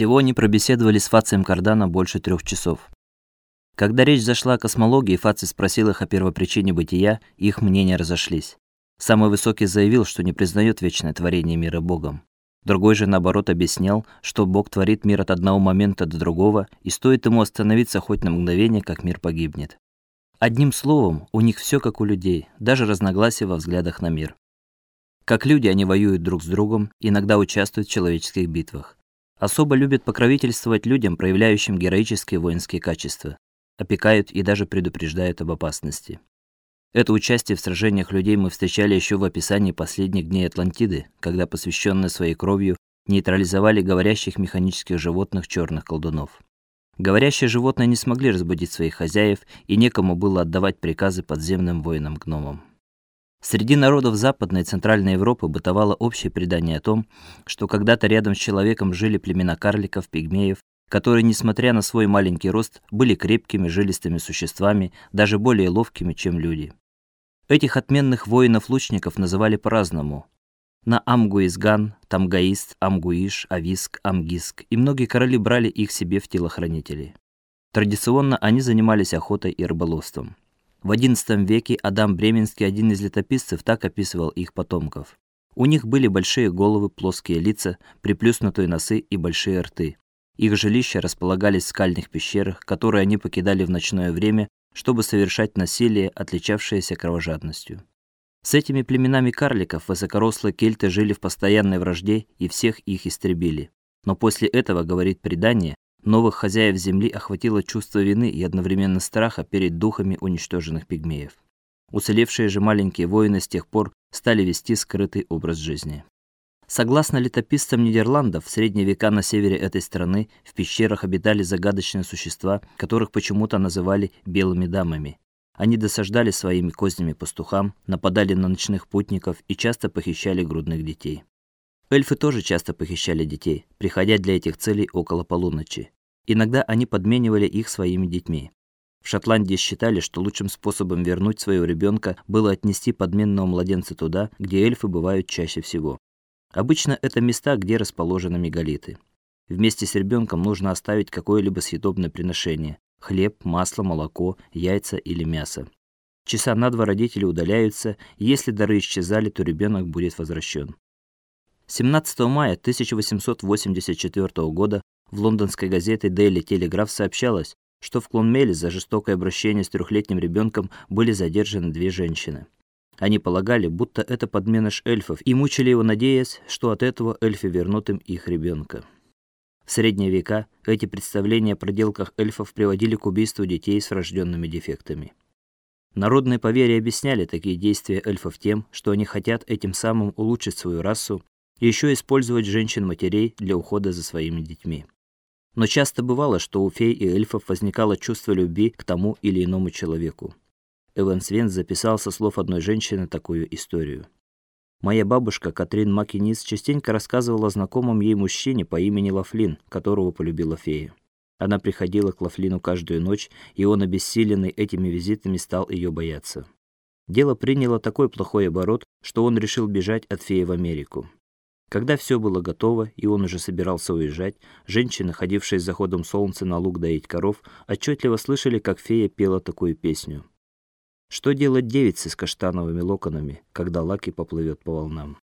Всего они пробеседовали с Фацием Кардана больше трех часов. Когда речь зашла о космологии, Фаций спросил их о первопричине бытия, и их мнения разошлись. Самый высокий заявил, что не признает вечное творение мира Богом. Другой же наоборот объяснял, что Бог творит мир от одного момента до другого, и стоит ему остановиться хоть на мгновение, как мир погибнет. Одним словом, у них все как у людей, даже разногласия во взглядах на мир. Как люди, они воюют друг с другом, иногда участвуют в человеческих битвах. Особо любят покровительствовать людям, проявляющим героические воинские качества, опекают и даже предупреждают об опасности. Это участие в сражениях людей мы встречали еще в описании последних дней Атлантиды, когда посвященные своей кровью нейтрализовали говорящих механических животных черных колдунов. Говорящие животные не смогли разбудить своих хозяев, и некому было отдавать приказы подземным воинам-гномам. Среди народов Западной и Центральной Европы бытовало общее предание о том, что когда-то рядом с человеком жили племена карликов, пигмеев, которые, несмотря на свой маленький рост, были крепкими, жилистыми существами, даже более ловкими, чем люди. Этих отменных воинов-лучников называли по-разному. На Амгуизган, Тамгаист, Амгуиш, Ависк, Амгиск, и многие короли брали их себе в телохранители. Традиционно они занимались охотой и рыболовством. В XI веке Адам Бременский, один из летописцев, так описывал их потомков. У них были большие головы, плоские лица, приплюснутые носы и большие рты. Их жилища располагались в скальных пещерах, которые они покидали в ночное время чтобы совершать насилие, отличавшееся кровожадностью. С этими племенами карликов высокорослые кельты жили в постоянной вражде и всех их истребили. Но после этого, говорит предание, новых хозяев земли охватило чувство вины и одновременно страха перед духами уничтоженных пигмеев. Уцелевшие же маленькие воины с тех пор стали вести скрытый образ жизни. Согласно летописцам Нидерландов, в средние века на севере этой страны в пещерах обитали загадочные существа, которых почему-то называли белыми дамами. Они досаждали своими кознями пастухам, нападали на ночных путников и часто похищали грудных детей. Эльфы тоже часто похищали детей, приходя для этих целей около полуночи. Иногда они подменивали их своими детьми. В Шотландии считали, что лучшим способом вернуть своего ребенка было отнести подменного младенца туда, где эльфы бывают чаще всего. Обычно это места, где расположены мегалиты. Вместе с ребенком нужно оставить какое-либо съедобное приношение: хлеб, масло, молоко, яйца или мясо. Часа на два родители удаляются, и если дары исчезали, то ребенок будет возвращен. 17 мая 1884 года в лондонской газете Daily Telegraph сообщалось, что в Клонмеле за жестокое обращение с трехлетним ребенком были задержаны две женщины. Они полагали, будто это подменыш эльфов, и мучили его, надеясь, что от этого эльфы вернут им их ребенка. В средние века эти представления о проделках эльфов приводили к убийству детей с врожденными дефектами. Народные поверья объясняли такие действия эльфов тем, что они хотят этим самым улучшить свою расу еще использовать женщин-матерей для ухода за своими детьми. Но часто бывало, что у фей и эльфов возникало чувство любви к тому или иному человеку. Эван Свен записал со слов одной женщины такую историю. Моя бабушка Катрин Макинис частенько рассказывала о знакомом ей мужчине по имени Лафлин, которого полюбила фея. Она приходила к Лафлину каждую ночь, и он, обессиленный этими визитами, стал ее бояться. Дело приняло такой плохой оборот, что он решил бежать от феи в Америку. Когда все было готово, и он уже собирался уезжать, женщины, ходившие с заходом солнца на луг доить коров, отчетливо слышали, как фея пела такую песню. Что делать девице с каштановыми локонами, когда Лаки поплывет по волнам?